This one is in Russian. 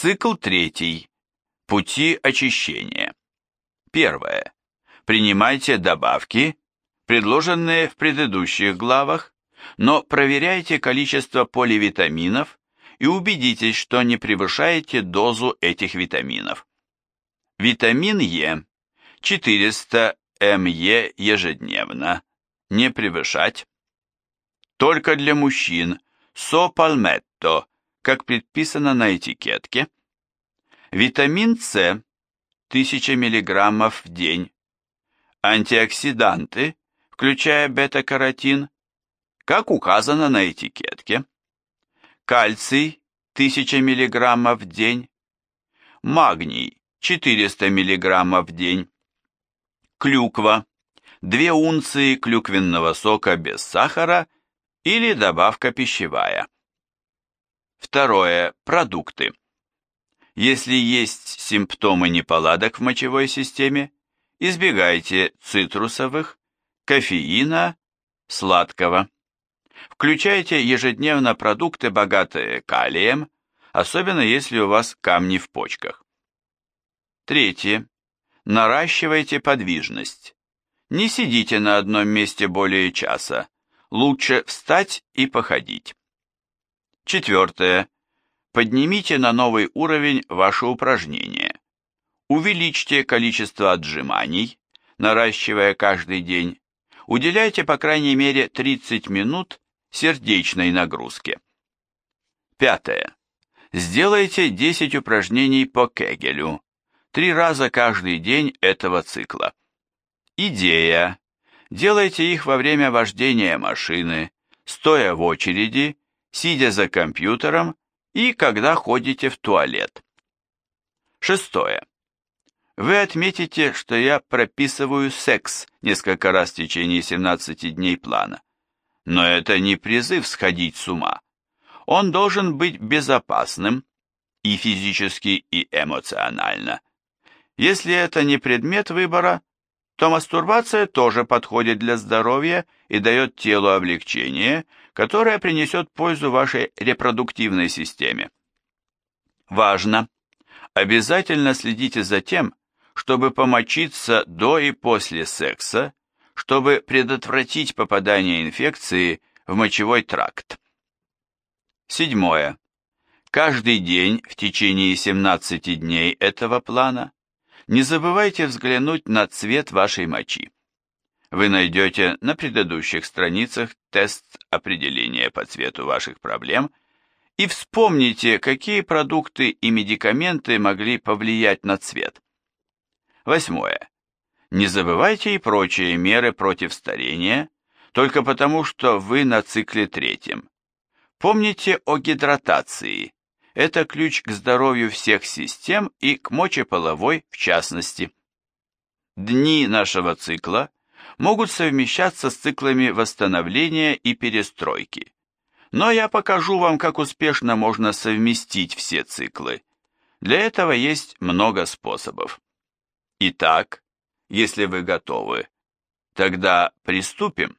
Цикл третий. Пути очищения. Первое. Принимайте добавки, предложенные в предыдущих главах, но проверяйте количество поливитаминов и убедитесь, что не превышаете дозу этих витаминов. Витамин Е 400 МЕ ежедневно, не превышать. Только для мужчин со пальметто, как предписано на этикетке. Витамин С 1000 мг в день. Антиоксиданты, включая бета-каротин, как указано на этикетке. Кальций 1000 мг в день. Магний 400 мг в день. Клюква 2 унции клюквенного сока без сахара или добавка пищевая. Второе. Продукты. Если есть симптомы неполадок в мочевой системе, избегайте цитрусовых, кофеина, сладкого. Включайте ежедневно продукты, богатые калием, особенно если у вас камни в почках. Третье. Наращивайте подвижность. Не сидите на одном месте более часа. Лучше встать и походить. Четвертое. Поднимите на новый уровень ваши упражнения. Увеличьте количество отжиманий, наращивая каждый день. Уделяйте по крайней мере 30 минут сердечной нагрузке. Пятое. Сделайте 10 упражнений по Кегелю, три раза каждый день этого цикла. Идея. Делайте их во время вождения машины, стоя в очереди, сидя за компьютером и когда ходите в туалет. Шестое. Вы отметите, что я прописываю секс несколько раз в течение 17 дней плана. Но это не призыв сходить с ума. Он должен быть безопасным и физически, и эмоционально. Если это не предмет выбора, то мастурбация тоже подходит для здоровья и дает телу облегчение, которое принесет пользу вашей репродуктивной системе. Важно! Обязательно следите за тем, чтобы помочиться до и после секса, чтобы предотвратить попадание инфекции в мочевой тракт. Седьмое. Каждый день в течение 17 дней этого плана не забывайте взглянуть на цвет вашей мочи. Вы найдете на предыдущих страницах тест определения по цвету ваших проблем и вспомните, какие продукты и медикаменты могли повлиять на цвет. Восьмое. Не забывайте и прочие меры против старения, только потому, что вы на цикле третьем. Помните о гидратации, это ключ к здоровью всех систем и к мочеполовой в частности. Дни нашего цикла могут совмещаться с циклами восстановления и перестройки. Но я покажу вам, как успешно можно совместить все циклы. Для этого есть много способов. Итак, если вы готовы, тогда приступим.